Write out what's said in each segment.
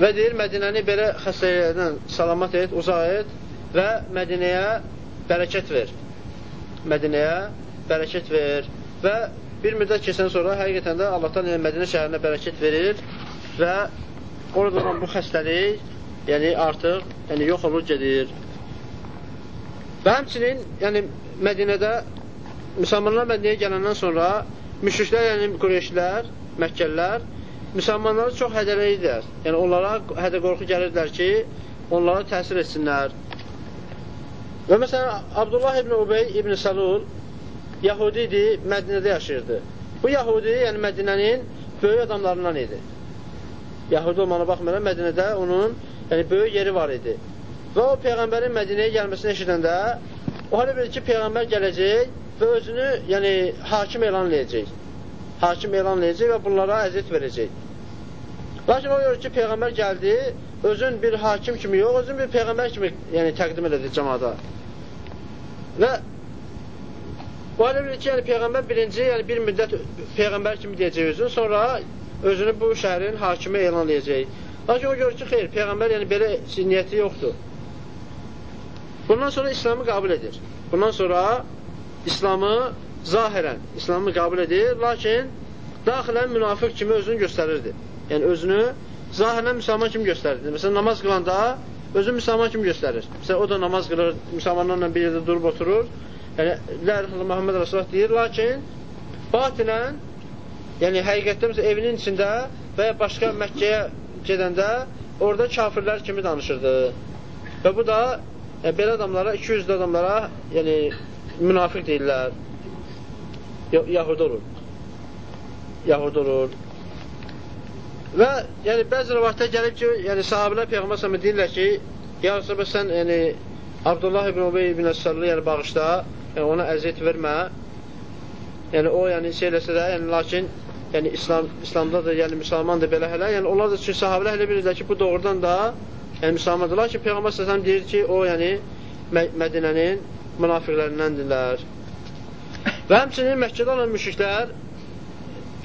və deyir, Mədinəni belə xəstəliklərdən salamat et, uzaq et və Mədinəyə bərəkət ver. Mədinəyə bərəkət ver və bir müddət keçən sonra həqiqətən də Allahdan yəni, Mədinə şəhərinə bərəkət verir və orada olan bu xəstəlik yəni artıq yəni, yox olur, gedir. Və həmçinin yəni, Mədinədə müsəlmanlar Mədinəyə gələndən sonra müşriklər, yəni Qureyşlər, Məkkəllər müsəlmanları çox hədələyirdilər. Yəni onlara hədə qorxu gəlirdilər ki, onlara təsir etsinlər. Və məsələn, Abdullah ibn Ubey ibn Salul Yahudi idi, Mədinədə yaşayırdı. Bu Yahudi, yəni Mədinənin böyük adamlarından idi. Yahudi olmana baxmayaraq Mədinədə onun yəni, böyük yeri var idi. Və o Peyğəmbərin Mədinəyə gəlməsini eşidəndə o hələ bilir ki, Peyğəmbər gələcək və özünü yəni, hakim elan edəcək. Hakim elan edəcək və bunlara əziyyət verəcək. Lakin o görür ki, Peyğəmbər gəldi, özün bir hakim kimi yox, özün bir Peyğəmbər kimi yəni, təqdim elədi cəmada. Və Bu alə bilir ki, yəni Peyğəmbər birinci, yəni bir müddət Peyğəmbər kimi deyəcək özünü, sonra özünü bu şəhərin hakimi elan edəcək. Lakin o görür ki, xeyr, Peyğəmbər yəni belə niyyəti yoxdur. Bundan sonra İslamı qəbul edir. Bundan sonra İslamı zahirən, İslamı qəbul edir, lakin daxilən münafiq kimi özünü göstərirdi. Yəni özünü zahirən müsəlman kimi göstərirdi. Məsələn, namaz qılanda özünü müsəlman kimi göstərir. Məsələn, o da namaz qılır, müsəlmanlarla bir yerdə durub oturur yəni, Lər Muhammed Rasulullah deyir, lakin batinən, yəni həqiqətdə məsələn, evinin içində və ya başqa Məkkəyə gedəndə orada kafirlər kimi danışırdı. Və bu da yəni, belə adamlara, 200 adamlara yəni, münafiq deyirlər. Yahudi olur. Yahudi olur. Və yəni, bəzi rəvayətlər gəlib ki, yəni, sahabilər Peyğəmbər səhəmə deyirlər ki, ya Rasulullah, sən yəni, Abdullah ibn Ubey ibn Əssallı yəni, bağışda, yəni ona əziyyət vermə. Yəni o yəni şey eləsə də, yəni lakin yəni İslam İslamda da yəni müsəlmandır belə hələ. Yəni onlar da üçün sahabelər elə bilirlər ki, bu doğrudan da yəni müsəlmandır. Lakin Peyğəmbər sallallahu deyir ki, o yəni Mədinənin münafiqlərindəndirlər. Və həmçinin Məkkədə olan müşriklər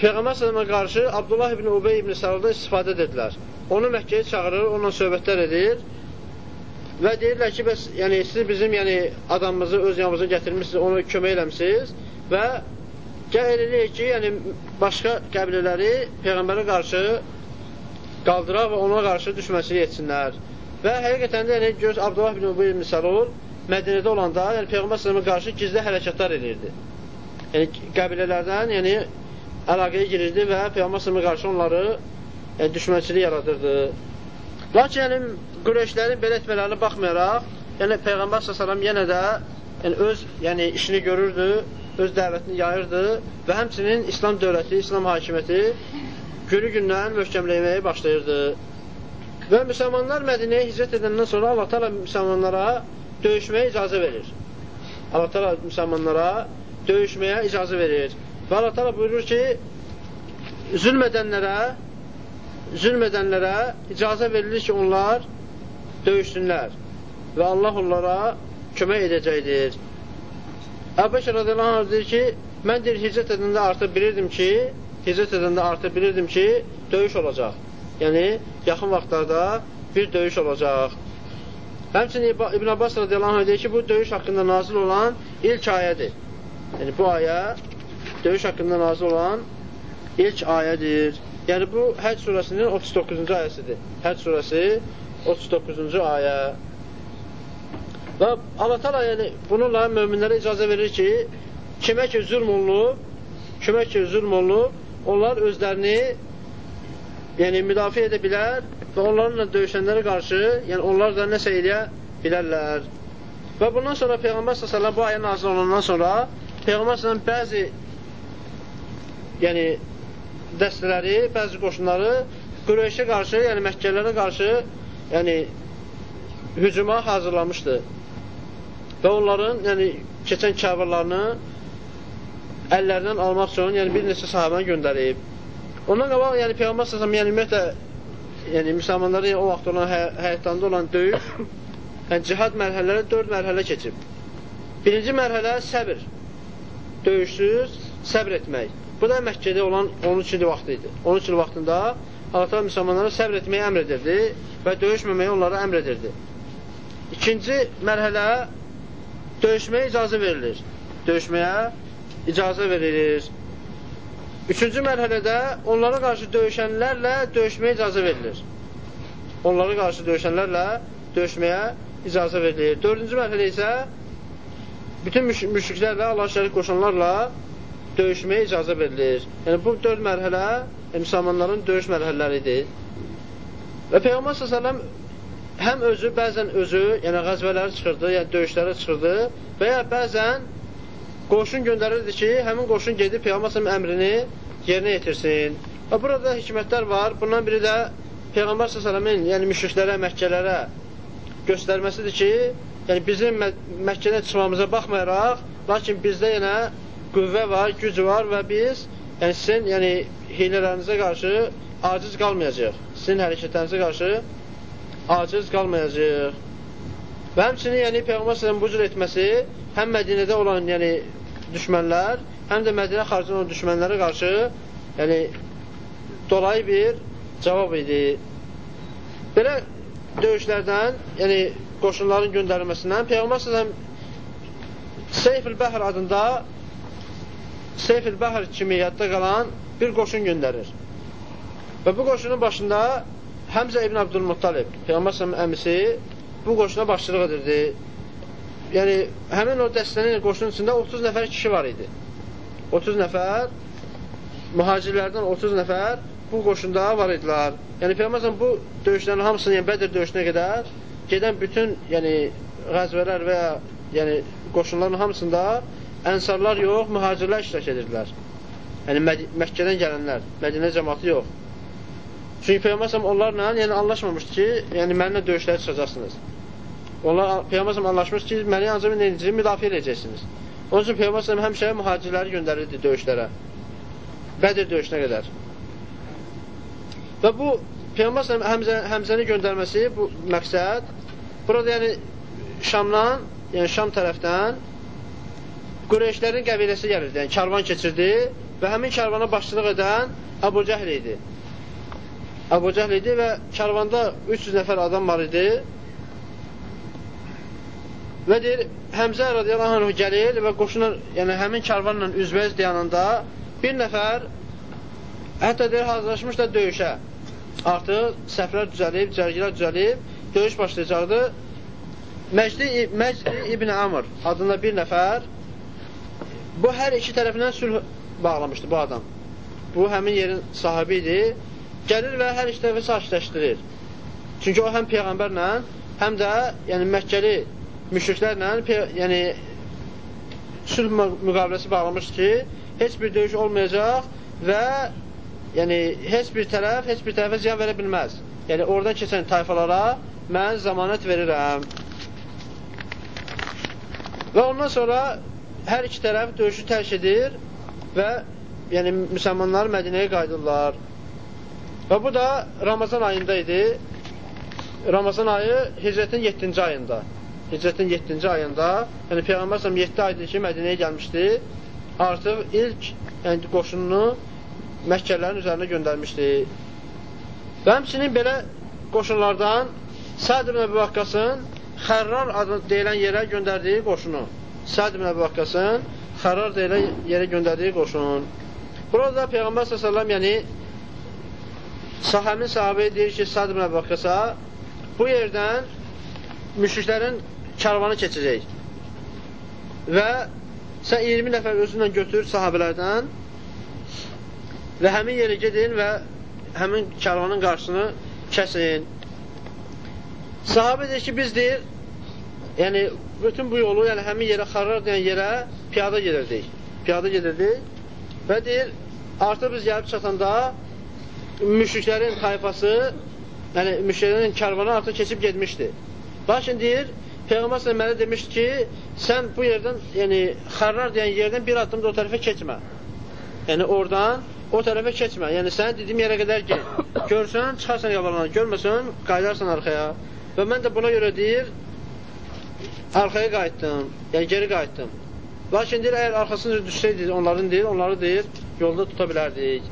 Peyğəmbər sallallahu qarşı Abdullah ibn Ubey ibn Saluldan istifadə edirlər. Onu Məkkəyə çağırır, onunla söhbətlər edir və deyirlər ki, bəs yəni, siz bizim yəni, adamımızı öz yanımıza gətirmişsiniz, onu kömək eləmişsiniz və gəl eləyək ki, yəni, başqa qəbilələri Peyğəmbərə qarşı qaldıraq və ona qarşı düşməsini etsinlər. Və həqiqətən də yəni, göz Abdullah bin Ubey misal olur, Mədinədə olanda yəni, Peyğəmbər sələmə qarşı gizli hərəkətlər edirdi. Yəni, qəbilələrdən yəni, əlaqəyə girirdi və Peyğəmbər sələmə qarşı onları yəni, düşmənçilik yaradırdı. Lakin yəni, Qureyşlərin belə etmələrinə baxmayaraq, yəni Peyğəmbər s.ə.v yenə də yəni, öz yəni, işini görürdü, öz dəvətini yayırdı və həmçinin İslam dövləti, İslam hakimiyyəti günü-gündən möhkəmləməyə başlayırdı. Və müsəlmanlar Mədinəyə hicrət edəndən sonra Allah təala müsəlmanlara döyüşməyə icazə verir. Allah təala müsəlmanlara döyüşməyə icazə verir. Və Allah təala buyurur ki, zülm edənlərə zülm edənlərə icazə verilir ki, onlar döyüşsünlər və Allah onlara kömək edəcəkdir. Əbəş radiyallahu anh deyir ki, mən deyir, hicrət edəndə artıq bilirdim ki, hicrət edəndə artıq bilirdim ki, döyüş olacaq. Yəni, yaxın vaxtlarda bir döyüş olacaq. Həmçinin İbn Abbas radiyallahu anh deyir ki, bu döyüş haqqında nazil olan ilk ayədir. Yəni, bu ayə döyüş haqqında nazil olan ilk ayədir. Yəni bu Həcc surəsinin 39-cu ayəsidir. Həcc surəsi 39-cu ayə. Və Allah təala yəni bununla möminlərə icazə verir ki, kimə ki zülm olunub, kimə ki zülm olunub, onlar özlərini yəni müdafiə edə bilər və onlarla döyüşənlərə qarşı, yəni onlar da nəsə eləyə bilərlər. Və bundan sonra Peyğəmbər s.ə.v bu ayə nazil olandan sonra Peyğəmbər bəzi yəni dəstələri, bəzi qoşunları Qureyşə qarşı, yəni Məkkələrə qarşı, yəni hücuma hazırlamışdı. Və onların, yəni keçən kəvərlərini əllərindən almaq üçün, yəni bir neçə sahabəni göndərib. Ondan qabaq, yəni Peyğəmbər səsəm, yəni ümumiyyətlə, yəni müsəlmanların yəni, o vaxt olan hə həyatlarında olan döyüş, yəni cihad mərhələləri dörd mərhələ keçib. Birinci mərhələ səbir, döyüşsüz səbr etmək. Bu da Məkkədə olan 13 il vaxtı idi. 13 il vaxtında Allah müsəlmanlara səbr etməyi əmr edirdi və döyüşməməyi onlara əmr edirdi. İkinci mərhələ döyüşməyə icazə verilir. Döyüşməyə icazə verilir. Üçüncü mərhələdə onlara qarşı döyüşənlərlə döyüşməyə icazə verilir. Onlara qarşı döyüşənlərlə döyüşməyə icazə verilir. Dördüncü mərhələ isə bütün müş müşriklərlə, Allah şərik qoşanlarla döyüşməyə icazə verilir. Yəni, bu dörd mərhələ e, müsəlmanların döyüş mərhələləridir. Və Peyğəmbər s.ə.v həm özü, bəzən özü, yəni qəzvələri çıxırdı, yəni döyüşlərə çıxırdı və ya bəzən qoşun göndərirdi ki, həmin qoşun gedib Peyğəmbər əmrini yerinə yetirsin. Və burada hikmətlər var. Bundan biri də Peyğəmbər s.ə.v-in, yəni müşriklərə, Məkkələrə göstərməsidir ki, yəni bizim Mə Məkkədən çıxmamıza baxmayaraq, lakin bizdə yenə qüvvə var, güc var və biz yəni sizin yəni, hilələrinizə qarşı aciz qalmayacaq. Sizin hərəkətlərinizə qarşı aciz qalmayacaq. Və həmçinin yəni, Peyğəmbər s.ə.v bu cür etməsi həm Mədinədə olan yəni, düşmənlər, həm də Mədinə xaricində olan düşmənlərə qarşı yəni, dolayı bir cavab idi. Belə döyüşlərdən, yəni qoşunların göndərilməsindən Peyğəmbər s.ə.v Seyfül Bəhr adında Seyfül Bəhr kimi yadda qalan bir qoşun göndərir. Və bu qoşunun başında Həmzə ibn Abdülmuttalib, Peyğəmbər s.ə.v əmisi bu qoşuna başçılıq edirdi. Yəni, həmin o dəstənin qoşunun içində 30 nəfər kişi var idi. 30 nəfər, mühacirlərdən 30 nəfər bu qoşunda var idilər. Yəni Peyğəmbər bu döyüşlərin hamısını, yəni Bədr döyüşünə qədər gedən bütün, yəni qəzvələr və ya yəni qoşunların hamısında ənsarlar yox, mühacirlər iştirak edirdilər. Yəni Məd Məkkədən gələnlər, Mədinə cəmaatı yox. Çünki Peyğəmbər onlarla yəni anlaşmamışdı ki, yəni mənimlə döyüşlərə çıxacaqsınız. Onlar Peyğəmbər anlaşmışdı ki, məni ancaq necə müdafiə edəcəksiniz. Onun üçün Peyğəmbər həmişə mühacirləri göndərirdi döyüşlərə. Bədir döyüşünə qədər. Və bu Peyğəmbər Həmzə, Həmzəni göndərməsi bu məqsəd burada yəni Şamdan, yəni Şam tərəfdən Qureyşlərin qəbiləsi gəlirdi, yəni karvan keçirdi və həmin karvana başçılıq edən Əbu Cəhl idi. Əbu Cəhl idi və karvanda 300 nəfər adam var idi. Və deyir, Həmzə radiyallahu anh gəlir və qoşuna, yəni həmin karvanla üzbəyiz dayananda bir nəfər hətta deyir, hazırlaşmış da döyüşə artıq səhvlər düzəlib, cərgilər düzəlib, döyüş başlayacaqdı. Məcdi, Məcdi İbn Amr adında bir nəfər bu hər iki tərəfindən sülh bağlamışdı bu adam. Bu həmin yerin sahibi idi. Gəlir və hər iki tərəfi sakitləşdirir. Çünki o həm Peyğəmbərlə, həm də yəni Məkkəli müşriklərlə yəni sülh müqaviləsi bağlamışdı ki, heç bir döyüş olmayacaq və yəni heç bir tərəf heç bir tərəfə ziyan verə bilməz. Yəni oradan keçən tayfalara mən zamanət verirəm. Və ondan sonra hər iki tərəf döyüşü tərk edir və yəni müsəlmanlar Mədinəyə qayıdırlar. Və bu da Ramazan ayında idi. Ramazan ayı Hicrətin 7-ci ayında. Hicrətin 7-ci ayında, yəni Peyğəmbər 7 aydır ki, Mədinəyə gəlmişdi. Artıq ilk yəni, qoşununu Məkkələrin üzərinə göndərmişdi. Və həmçinin belə qoşunlardan Səd ibn Əbu Vaqqasın Xərrar adı deyilən yerə göndərdiyi qoşunu. Səd ibn Əbu Vaqqasın Xərrar deyilən yerə göndərdiyi qoşun. Burada Peyğəmbər s.ə.v yəni sahamin sahabi deyir ki, Səd ibn Əbu Vaqqasa bu yerdən müşriklərin karvanı keçəcək. Və sən 20 nəfər özünlə götür sahabələrdən və həmin yerə gedin və həmin karvanın qarşısını kəsin. Sahabə deyir ki, biz deyir, yəni bütün bu yolu, yəni həmin yerə xarrar deyən yerə piyada gedirdik. Piyada gedirdik və deyir, artıq biz gəlib çatanda müşriklərin tayfası, yəni müşriklərin karvanı artıq keçib getmişdi. Lakin deyir, Peyğəmbər s.ə.v mənə demişdi ki, sən bu yerdən, yəni xarrar deyən yerdən bir addım da o tərəfə keçmə. Yəni oradan o tərəfə keçmə. Yəni sən dediyim yerə qədər get. Görsən, çıxarsan yabalana, görməsən, qayıdarsan arxaya. Və mən də buna görə deyir, arxaya qayıtdım, yəni geri qayıtdım. Lakin deyir, əgər arxasınca düşsəydi onların deyir, onları deyir, yolda tuta bilərdik.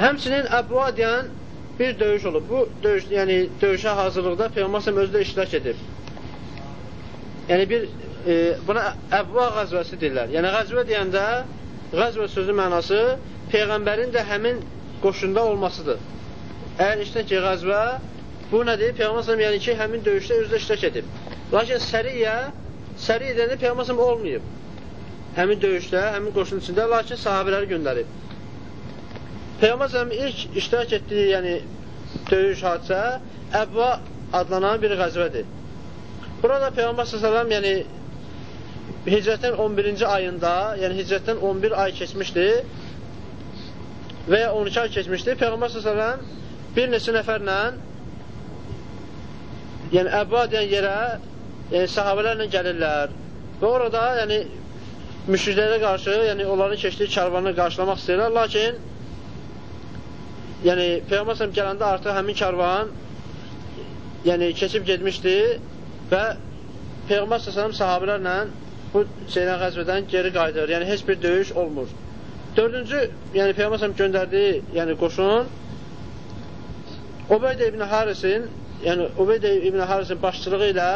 Həmçinin Əbva deyən bir döyüş olub. Bu döyüş, yəni döyüşə hazırlıqda Peyğəmbər özü də iştirak edib. Yəni bir e, buna Əbva qəzvəsi deyirlər. Yəni qəzvə deyəndə qəzvə sözü mənası Peyğəmbərin də həmin qoşunda olmasıdır. Əgər iştək ki, qəzvə bu nədir? Peyğəmbər yəni ki, həmin döyüşdə özü də iştirak edib. Lakin səriyyə, səriyyə deyəndə Peyğəmbər olmayıb. Həmin döyüşdə, həmin qoşunun içində, lakin sahabələri göndərib. Peyğəmbər ilk iştirak etdiyi, yəni döyüş hadisə Əbva adlanan bir qəzvədir. Burada Peyğəmbər sallallahu yəni Hicrətin 11-ci ayında, yəni Hicrətdən 11 ay keçmişdi və ya 12 ay keçmişdi. Peyğəmbər sallallahu bir neçə nəfərlə yəni Əbva deyən yerə yəni, sahabələrlə gəlirlər və orada yəni müşriklərə qarşı, yəni onların keçdiyi karvanı qarşılamaq istəyirlər, lakin yəni Peyğəmbər gələndə artıq həmin karvan yəni keçib getmişdi və Peyğəmbər səsələm sahabələrlə bu şeydən qəzbədən geri qayıdır. Yəni heç bir döyüş olmur. Dördüncü, yəni Peyğəmbər göndərdiyi yəni qoşun Ubeydə ibn Harisin, yəni Ubeydə ibn Harisin başçılığı ilə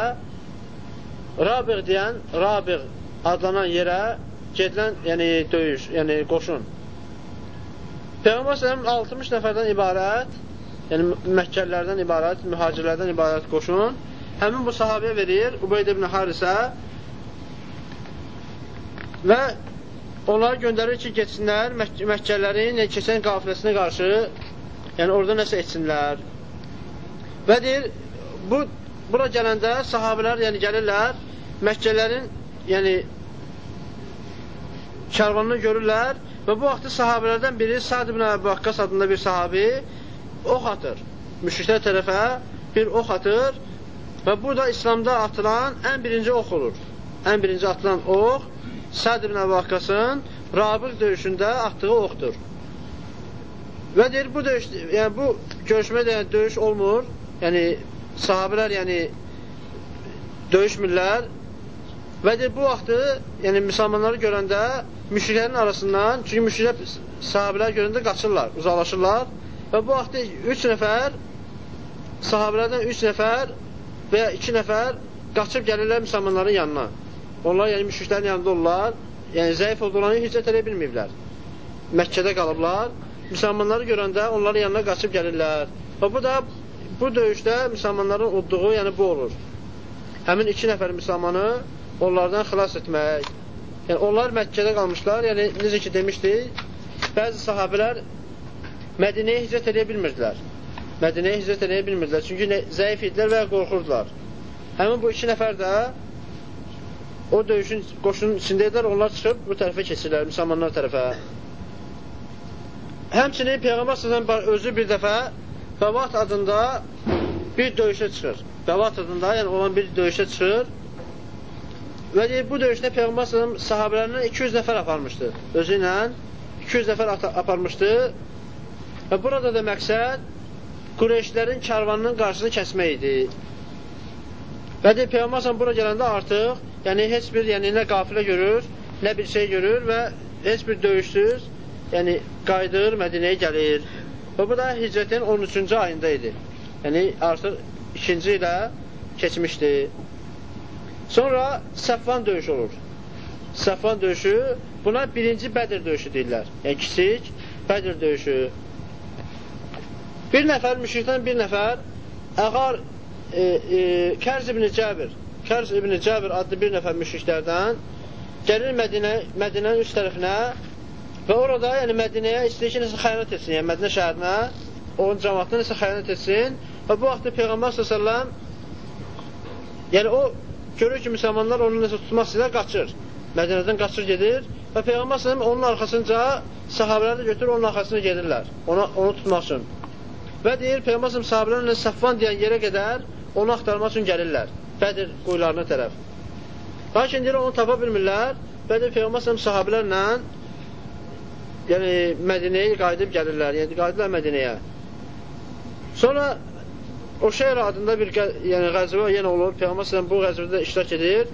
Rabiq deyən, Rabiq adlanan yerə gedilən, yəni döyüş, yəni qoşun. Peyğəmbər sələm 60 nəfərdən ibarət, yəni Məkkəlilərdən ibarət, mühacirlərdən ibarət qoşun, həmin bu sahabəyə verir, Ubeyd ibn Harisə və onları göndərir ki, geçsinlər Mək Məkkəlilərin yəni, keçən qafiləsinə qarşı, yəni orada nəsə etsinlər. Və deyir, bu, bura gələndə sahabələr yəni gəlirlər, Məkkəlilərin yəni karvanını görürlər Və bu vaxtda sahabələrdən biri Sad ibn Əbu Vakkas adında bir sahabi ox atır. Müşriklər tərəfə bir ox atır və bu da İslamda atılan ən birinci ox olur. Ən birinci atılan ox Sad ibn Əbu Vakkasın Rabir döyüşündə atdığı oxdur. Və deyir, bu döyüş, yəni bu görüşmə də yəni, döyüş olmur. Yəni sahabələr yəni döyüşmürlər Və deyir, bu vaxtı, yəni müsəlmanları görəndə müşriklərin arasından, çünki müşriklər sahabələr görəndə qaçırlar, uzaqlaşırlar və bu vaxtı üç nəfər, sahabələrdən üç nəfər və ya iki nəfər qaçıb gəlirlər müsəlmanların yanına. Onlar, yəni müşriklərin yanında olurlar, yəni zəif olduqlarını hicrət edə bilməyiblər. Məkkədə qalıblar, müsəlmanları görəndə onların yanına qaçıb gəlirlər. Və bu da bu döyüşdə müsəlmanların udduğu, yəni bu olur. Həmin iki nəfər müsəlmanı onlardan xilas etmək. Yəni, onlar Məkkədə qalmışlar, yəni necə ki demişdik, bəzi sahabələr Mədinəyə hicrət edə bilmirdilər. Mədinəyə hicrət edə bilmirdilər, çünki zəif idilər və qorxurdular. Həmin bu iki nəfər də o döyüşün qoşunun içindəydilər, onlar çıxıb bu tərəfə keçirlər, müsəlmanlar tərəfə. Həmçinin Peyğəmbər səsən özü bir dəfə Bəvat adında bir döyüşə çıxır. Bəvat adında, yəni olan bir döyüşə çıxır Və deyir, bu döyüşdə Peyğəmbər sallam sahabələrindən 200 nəfər aparmışdı. Özü ilə 200 nəfər aparmışdı. Və burada da məqsəd Qureyşlərin karvanının qarşısını kəsmək idi. Və deyir, Peyğəmbər bura gələndə artıq, yəni heç bir, yəni nə qafilə görür, nə bir şey görür və heç bir döyüşsüz, yəni qayıdır, Mədinəyə gəlir. Və bu da hicrətin 13-cü ayında idi. Yəni artıq ikinci ilə keçmişdi. Sonra Səfvan döyüşü olur. Səfvan döyüşü, buna birinci Bədir döyüşü deyirlər. Yəni kiçik Bədir döyüşü. Bir nəfər, müşrikdən bir nəfər, Əqar e, e, Kərz ibn Cəbir, Kərz ibn Cəbir adlı bir nəfər müşriklərdən gəlir Mədinə, Mədinənin üst tərəfinə və orada, yəni Mədinəyə istəyir ki, nəsə xəyanət etsin, yəni Mədinə şəhərinə, onun cəmatına nəsə xəyanət etsin və bu vaxtda Peyğəmbər s.ə.v yəni o görür ki, müsəlmanlar onu nəsə tutmaq istəyirlər, qaçır. Mədinədən qaçır gedir və Peyğəmbər s.ə.v onun arxasınca sahabələri də götürür, onun arxasına gedirlər, ona, onu tutmaq üçün. Və deyir, Peyğəmbər s.ə.v sahabələrlə Səffan deyən yerə qədər onu axtarmaq üçün gəlirlər, Bədir quyularına tərəf. Lakin deyir, onu tapa bilmirlər və deyir, Peyğəmbər s.ə.v sahabələrlə yəni Mədinəyə qayıdıb gəlirlər, yəni qayıdırlar Mədinəyə. Sonra Oşeyr adında bir yəni, qəzvə yenə olur. Peyğəmbər bu qəzvədə iştirak edir.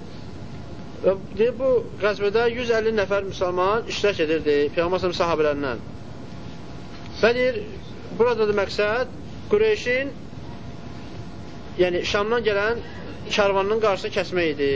Və deyir, bu qəzvədə 150 nəfər müsəlman iştirak edirdi Peyğəmbər sahabələrindən. Və deyir, burada da məqsəd Qureyşin yəni Şamdan gələn karvanının qarşısını kəsmək idi.